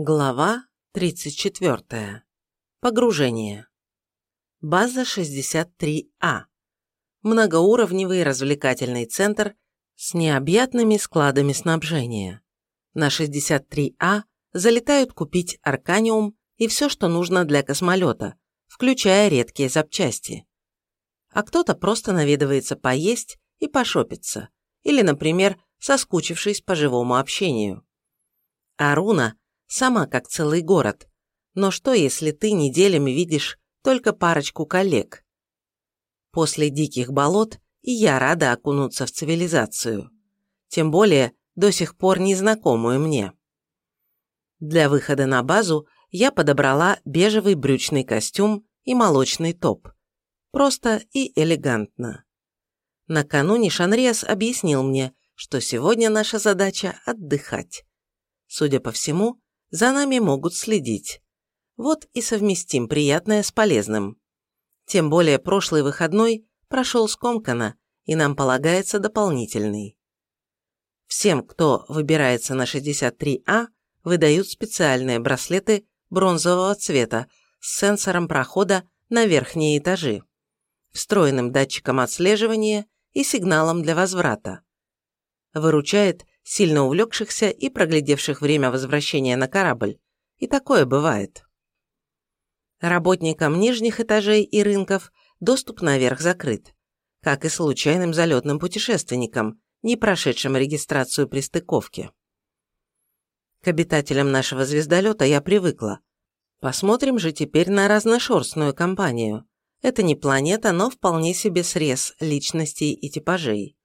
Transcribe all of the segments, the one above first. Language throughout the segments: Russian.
Глава 34. Погружение. База 63А. Многоуровневый развлекательный центр с необъятными складами снабжения. На 63А залетают купить арканиум и все, что нужно для космолета, включая редкие запчасти. А кто-то просто наведывается поесть и пошопиться, или, например, соскучившись по живому общению. Аруна – сама как целый город. Но что, если ты неделями видишь только парочку коллег? После диких болот и я рада окунуться в цивилизацию. Тем более, до сих пор незнакомую мне. Для выхода на базу я подобрала бежевый брючный костюм и молочный топ. Просто и элегантно. Накануне Шанриас объяснил мне, что сегодня наша задача – отдыхать. Судя по всему, за нами могут следить. Вот и совместим приятное с полезным. Тем более прошлый выходной прошел скомканно, и нам полагается дополнительный. Всем, кто выбирается на 63А, выдают специальные браслеты бронзового цвета с сенсором прохода на верхние этажи, встроенным датчиком отслеживания и сигналом для возврата. Выручает сильно увлекшихся и проглядевших время возвращения на корабль. И такое бывает. Работникам нижних этажей и рынков доступ наверх закрыт, как и случайным залетным путешественникам, не прошедшим регистрацию при стыковке. К обитателям нашего звездолета я привыкла. Посмотрим же теперь на разношерстную компанию. Это не планета, но вполне себе срез личностей и типажей.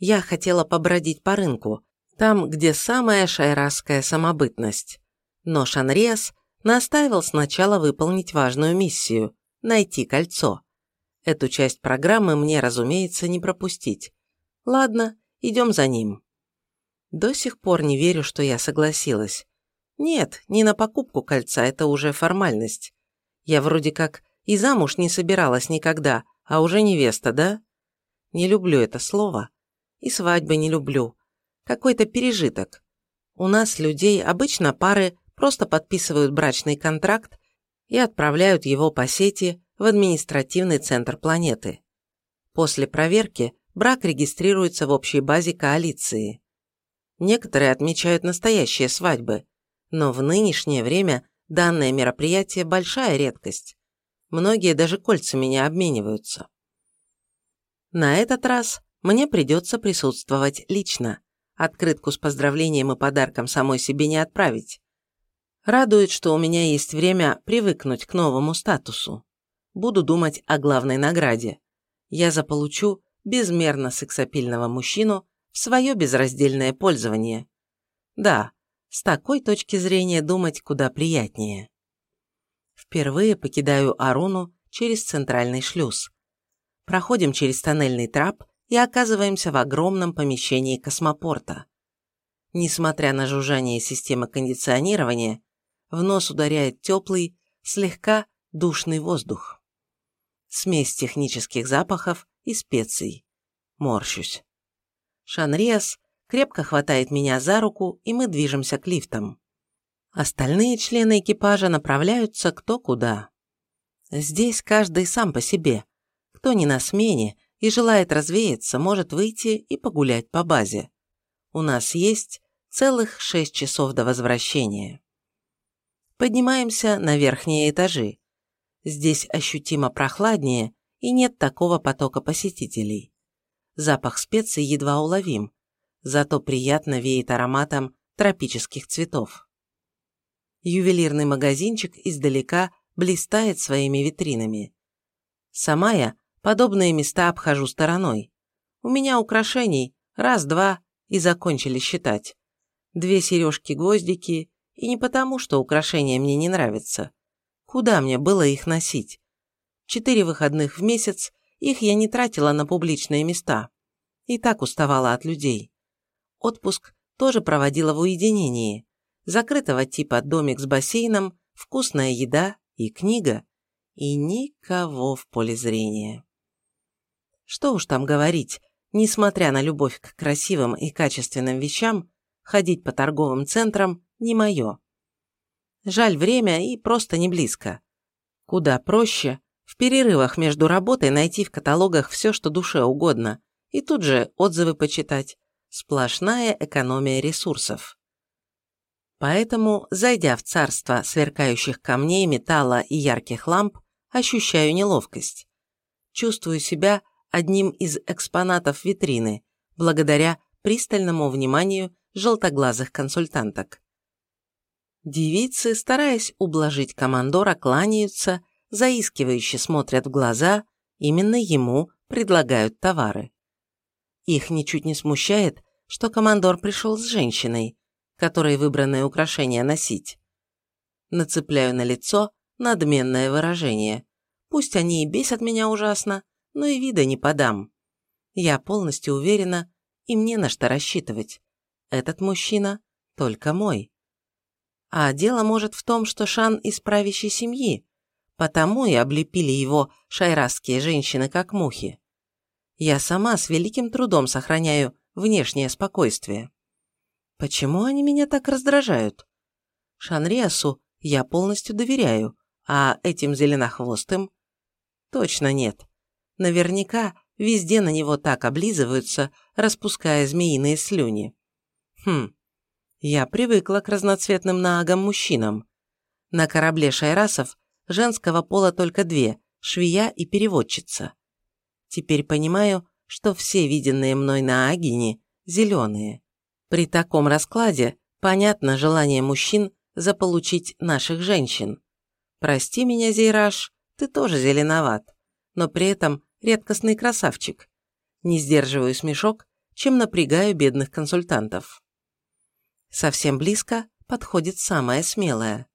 Я хотела побродить по рынку, там, где самая шайрасская самобытность. Но Шанриас настаивал сначала выполнить важную миссию – найти кольцо. Эту часть программы мне, разумеется, не пропустить. Ладно, идем за ним. До сих пор не верю, что я согласилась. Нет, не на покупку кольца, это уже формальность. Я вроде как и замуж не собиралась никогда, а уже невеста, да? Не люблю это слово, и свадьбы не люблю. Какой-то пережиток. У нас, людей, обычно пары просто подписывают брачный контракт и отправляют его по сети в административный центр планеты. После проверки брак регистрируется в общей базе коалиции. Некоторые отмечают настоящие свадьбы, но в нынешнее время данное мероприятие – большая редкость. Многие даже кольцами не обмениваются. На этот раз мне придется присутствовать лично. Открытку с поздравлением и подарком самой себе не отправить. Радует, что у меня есть время привыкнуть к новому статусу. Буду думать о главной награде. Я заполучу безмерно сексапильного мужчину в свое безраздельное пользование. Да, с такой точки зрения думать куда приятнее. Впервые покидаю Аруну через центральный шлюз. Проходим через тоннельный трап и оказываемся в огромном помещении космопорта. Несмотря на жужжание системы кондиционирования, в нос ударяет теплый, слегка душный воздух. Смесь технических запахов и специй. Морщусь. Шанриас крепко хватает меня за руку, и мы движемся к лифтам. Остальные члены экипажа направляются кто куда. Здесь каждый сам по себе. Кто не на смене, и желает развеяться, может выйти и погулять по базе. У нас есть целых шесть часов до возвращения. Поднимаемся на верхние этажи. Здесь ощутимо прохладнее и нет такого потока посетителей. Запах специй едва уловим, зато приятно веет ароматом тропических цветов. Ювелирный магазинчик издалека блистает своими витринами. Сама я Подобные места обхожу стороной. У меня украшений раз-два и закончили считать. Две сережки-гвоздики, и не потому, что украшения мне не нравятся. Куда мне было их носить? Четыре выходных в месяц, их я не тратила на публичные места. И так уставала от людей. Отпуск тоже проводила в уединении. Закрытого типа домик с бассейном, вкусная еда и книга. И никого в поле зрения. Что уж там говорить, несмотря на любовь к красивым и качественным вещам, ходить по торговым центрам не мое. Жаль время и просто не близко. Куда проще в перерывах между работой найти в каталогах все, что душе угодно, и тут же отзывы почитать. Сплошная экономия ресурсов. Поэтому, зайдя в царство сверкающих камней, металла и ярких ламп, ощущаю неловкость. Чувствую себя одним из экспонатов витрины, благодаря пристальному вниманию желтоглазых консультанток. Девицы, стараясь ублажить командора, кланяются, заискивающе смотрят в глаза, именно ему предлагают товары. Их ничуть не смущает, что командор пришел с женщиной, которой выбранное украшение носить. Нацепляю на лицо надменное выражение. Пусть они и бесят меня ужасно, но и вида не подам. Я полностью уверена, и мне на что рассчитывать. Этот мужчина только мой. А дело может в том, что Шан из правящей семьи, потому и облепили его шайрасские женщины как мухи. Я сама с великим трудом сохраняю внешнее спокойствие. Почему они меня так раздражают? Шанриасу я полностью доверяю, а этим зеленохвостым? Точно нет. Наверняка везде на него так облизываются, распуская змеиные слюни. Хм, я привыкла к разноцветным наагам мужчинам. На корабле шайрасов женского пола только две – швея и переводчица. Теперь понимаю, что все виденные мной на Агине – зеленые. При таком раскладе понятно желание мужчин заполучить наших женщин. Прости меня, Зейраж, ты тоже зеленоват, но при этом редкостный красавчик. Не сдерживаю смешок, чем напрягаю бедных консультантов. Совсем близко подходит самая смелая.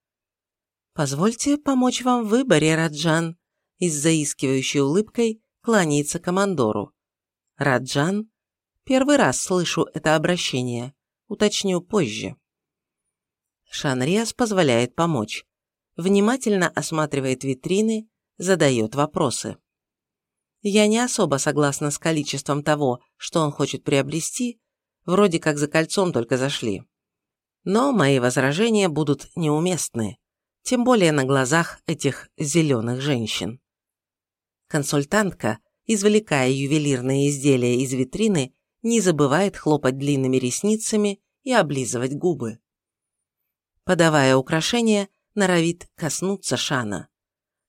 «Позвольте помочь вам в выборе, Раджан», и с заискивающей улыбкой кланяется командору. Раджан? Первый раз слышу это обращение. Уточню позже. Шанриас позволяет помочь. Внимательно осматривает витрины, задает вопросы. Я не особо согласна с количеством того, что он хочет приобрести, вроде как за кольцом только зашли. Но мои возражения будут неуместны, тем более на глазах этих зеленых женщин. Консультантка, извлекая ювелирные изделия из витрины, не забывает хлопать длинными ресницами и облизывать губы. Подавая украшения, норовит коснуться Шана.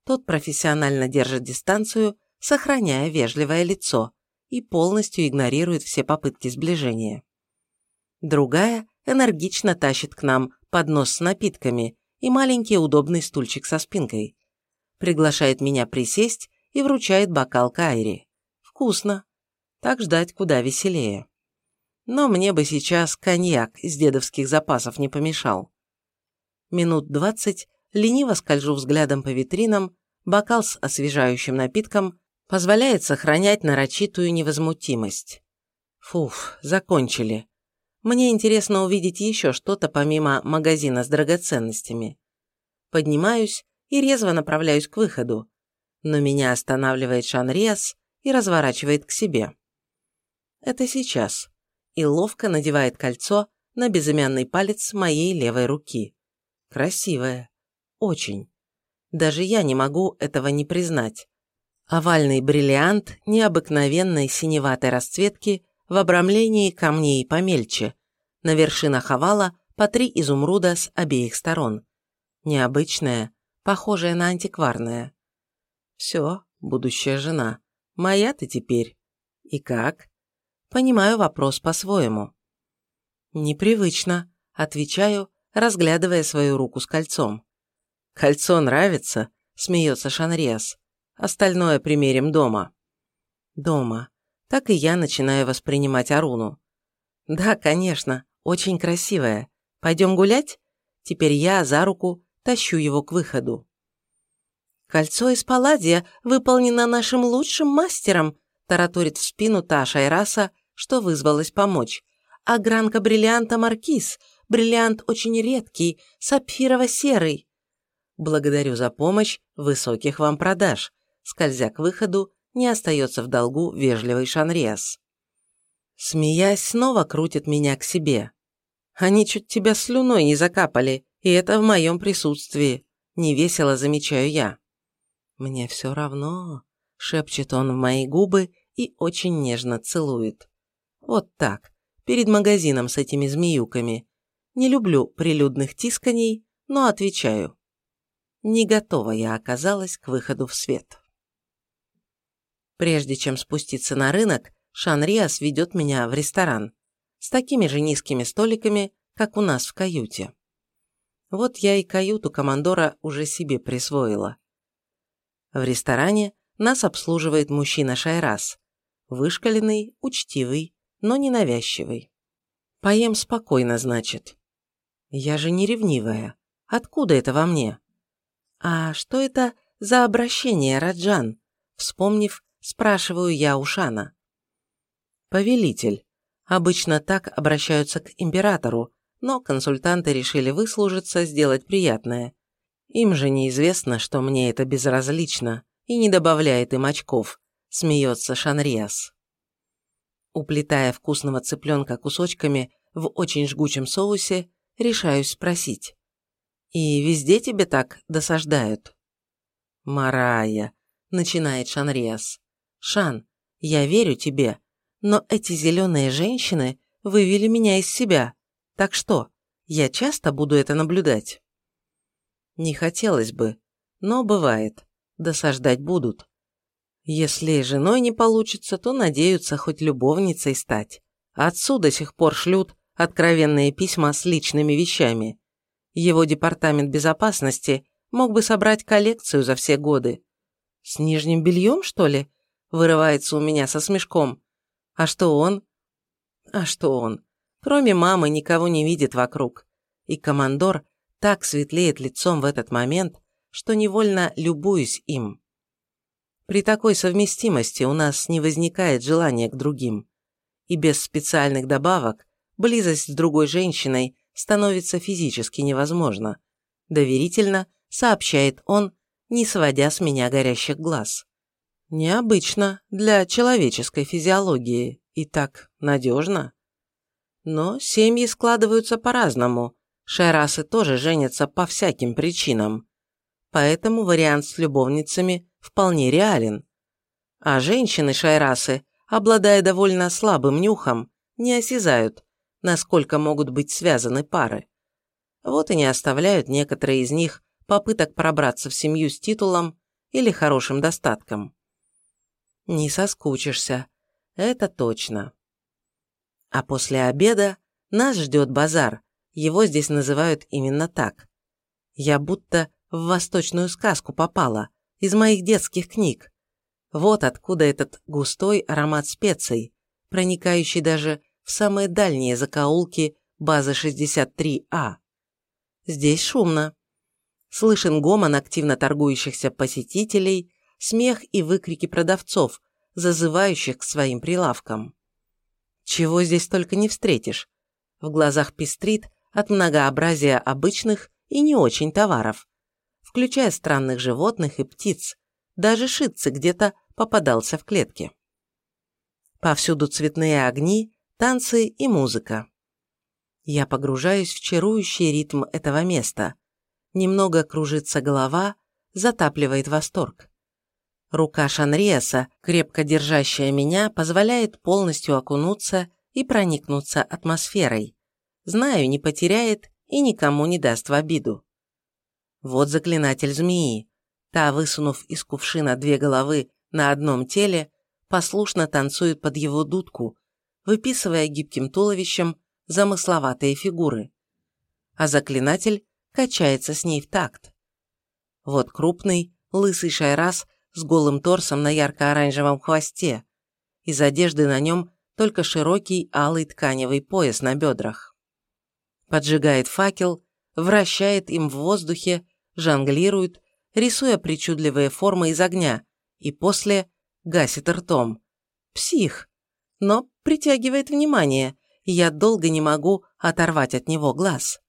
Тот профессионально держит дистанцию, сохраняя вежливое лицо и полностью игнорирует все попытки сближения. Другая энергично тащит к нам поднос с напитками и маленький удобный стульчик со спинкой. Приглашает меня присесть и вручает бокал Кайри. Вкусно. Так ждать куда веселее. Но мне бы сейчас коньяк из дедовских запасов не помешал. Минут двадцать лениво скольжу взглядом по витринам, бокал с освежающим напитком позволяет сохранять нарочитую невозмутимость. Фуф, закончили. Мне интересно увидеть еще что-то помимо магазина с драгоценностями. Поднимаюсь и резво направляюсь к выходу, но меня останавливает Шанриас и разворачивает к себе. Это сейчас. И ловко надевает кольцо на безымянный палец моей левой руки. Красивое. Очень. Даже я не могу этого не признать. Овальный бриллиант необыкновенной синеватой расцветки в обрамлении камней помельче. На вершинах овала по три изумруда с обеих сторон. Необычное, похожее на антикварное. Все, будущая жена. Моя ты теперь. И как? Понимаю вопрос по-своему. Непривычно, отвечаю, разглядывая свою руку с кольцом. «Кольцо нравится?» – смеется Шанриас. «Остальное примерим дома». «Дома. Так и я начинаю воспринимать Аруну. Да, конечно, очень красивая. Пойдем гулять?» Теперь я за руку тащу его к выходу. «Кольцо из палладия выполнено нашим лучшим мастером», тараторит в спину та Шайраса, что вызвалась помочь. «А гранка бриллианта Маркиз бриллиант очень редкий, сапфирово-серый. Благодарю за помощь, высоких вам продаж. Скользя к выходу, не остается в долгу вежливый Шанриас. Смеясь, снова крутит меня к себе. Они чуть тебя слюной не закапали, и это в моем присутствии. Невесело замечаю я. Мне все равно, шепчет он в мои губы и очень нежно целует. Вот так, перед магазином с этими змеюками. Не люблю прилюдных тисканий, но отвечаю. Не готова я оказалась к выходу в свет. Прежде чем спуститься на рынок, Шанриас ведет меня в ресторан с такими же низкими столиками, как у нас в каюте. Вот я и каюту командора уже себе присвоила. В ресторане нас обслуживает мужчина Шайрас, вышкаленный, учтивый, но не навязчивый. Поем спокойно, значит. Я же не ревнивая. Откуда это во мне? А что это за обращение, Раджан? Вспомнив, спрашиваю я у Шана. Повелитель. Обычно так обращаются к императору, но консультанты решили выслужиться, сделать приятное. Им же неизвестно, что мне это безразлично и не добавляет им очков, смеется Шанриас. Уплетая вкусного цыпленка кусочками в очень жгучем соусе, решаюсь спросить. «И везде тебе так досаждают?» «Марая», — начинает Шанриас. «Шан, я верю тебе, но эти зеленые женщины вывели меня из себя. Так что, я часто буду это наблюдать? Не хотелось бы, но бывает. Досаждать будут. Если женой не получится, то надеются хоть любовницей стать. Отцу до сих пор шлют откровенные письма с личными вещами. Его департамент безопасности мог бы собрать коллекцию за все годы. С нижним бельем, что ли? Вырывается у меня со смешком. А что он? А что он? Кроме мамы никого не видит вокруг. И командор так светлеет лицом в этот момент, что невольно любуюсь им. При такой совместимости у нас не возникает желания к другим. И без специальных добавок близость с другой женщиной становится физически невозможна. Доверительно сообщает он, не сводя с меня горящих глаз. Необычно для человеческой физиологии и так надежно. Но семьи складываются по-разному. Шайрасы тоже женятся по всяким причинам. Поэтому вариант с любовницами вполне реален. А женщины Шайрасы, обладая довольно слабым нюхом, не осязают, насколько могут быть связаны пары. Вот и не оставляют некоторые из них попыток пробраться в семью с титулом или хорошим достатком. Не соскучишься, это точно. А после обеда нас ждет базар, его здесь называют именно так. Я будто в восточную сказку попала, из моих детских книг. Вот откуда этот густой аромат специй, проникающий даже в самые дальние закоулки базы 63А. Здесь шумно. Слышен гомон активно торгующихся посетителей, смех и выкрики продавцов, зазывающих к своим прилавкам. Чего здесь только не встретишь. В глазах пестрит от многообразия обычных и не очень товаров, включая странных животных и птиц. Даже шитцы где-то попадался в клетке. Повсюду цветные огни, танцы и музыка. Я погружаюсь в чарующий ритм этого места. Немного кружится голова, затапливает восторг. Рука Шанриаса, крепко держащая меня, позволяет полностью окунуться и проникнуться атмосферой. Знаю, не потеряет и никому не даст в обиду. Вот заклинатель змеи. Та, высунув из кувшина две головы на одном теле, послушно танцует под его дудку, выписывая гибким туловищем замысловатые фигуры. А заклинатель качается с ней в такт. Вот крупный, лысый шайрас с голым торсом на ярко-оранжевом хвосте. Из одежды на нем только широкий алый тканевый пояс на бедрах. Поджигает факел, вращает им в воздухе, жонглирует, рисуя причудливые формы из огня, и после гасит ртом. Псих! Но притягивает внимание, и я долго не могу оторвать от него глаз.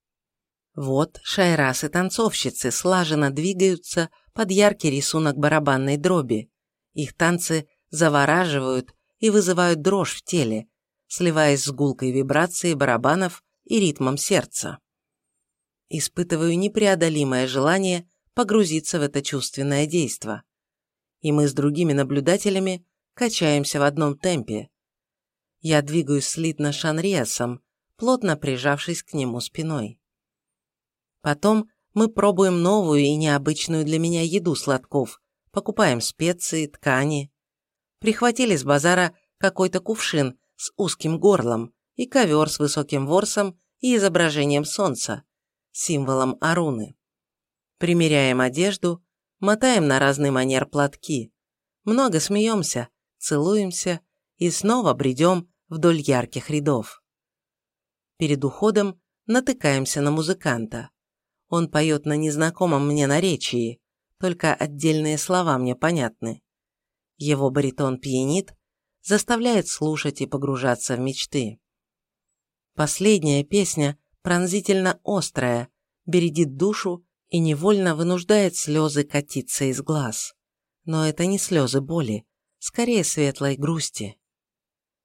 Вот шайрасы-танцовщицы слаженно двигаются под яркий рисунок барабанной дроби. Их танцы завораживают и вызывают дрожь в теле, сливаясь с гулкой вибрации барабанов и ритмом сердца. Испытываю непреодолимое желание погрузиться в это чувственное действо. И мы с другими наблюдателями качаемся в одном темпе. Я двигаюсь слитно Шанриасом, плотно прижавшись к нему спиной. Потом мы пробуем новую и необычную для меня еду сладков, покупаем специи, ткани. Прихватили с базара какой-то кувшин с узким горлом и ковер с высоким ворсом и изображением солнца, символом Аруны. Примеряем одежду, мотаем на разный манер платки, много смеемся, целуемся и снова бредем вдоль ярких рядов. Перед уходом натыкаемся на музыканта. Он поет на незнакомом мне наречии, только отдельные слова мне понятны. Его баритон пьянит, заставляет слушать и погружаться в мечты. Последняя песня пронзительно острая, бередит душу и невольно вынуждает слезы катиться из глаз. Но это не слезы боли, скорее светлой грусти.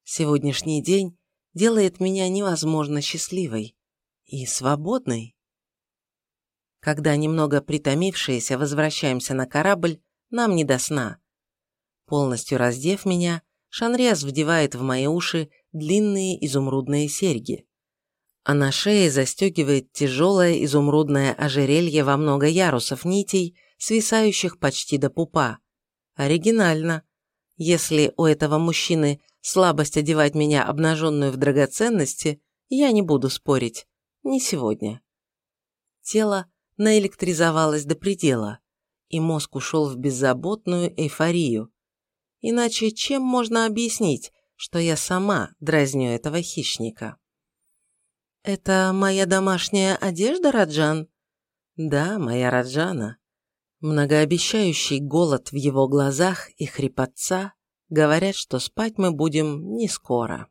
Сегодняшний день делает меня невозможно счастливой и свободной. Когда немного притомившиеся возвращаемся на корабль, нам не до сна. Полностью раздев меня, Шанриас вдевает в мои уши длинные изумрудные серьги, а на шее застегивает тяжелое изумрудное ожерелье во много ярусов нитей, свисающих почти до пупа. Оригинально. Если у этого мужчины слабость одевать меня обнаженную в драгоценности, я не буду спорить. Не сегодня. Тело наэлектризовалось до предела, и мозг ушел в беззаботную эйфорию. Иначе чем можно объяснить, что я сама дразню этого хищника? «Это моя домашняя одежда, Раджан?» «Да, моя Раджана». Многообещающий голод в его глазах и хрипотца говорят, что спать мы будем не скоро.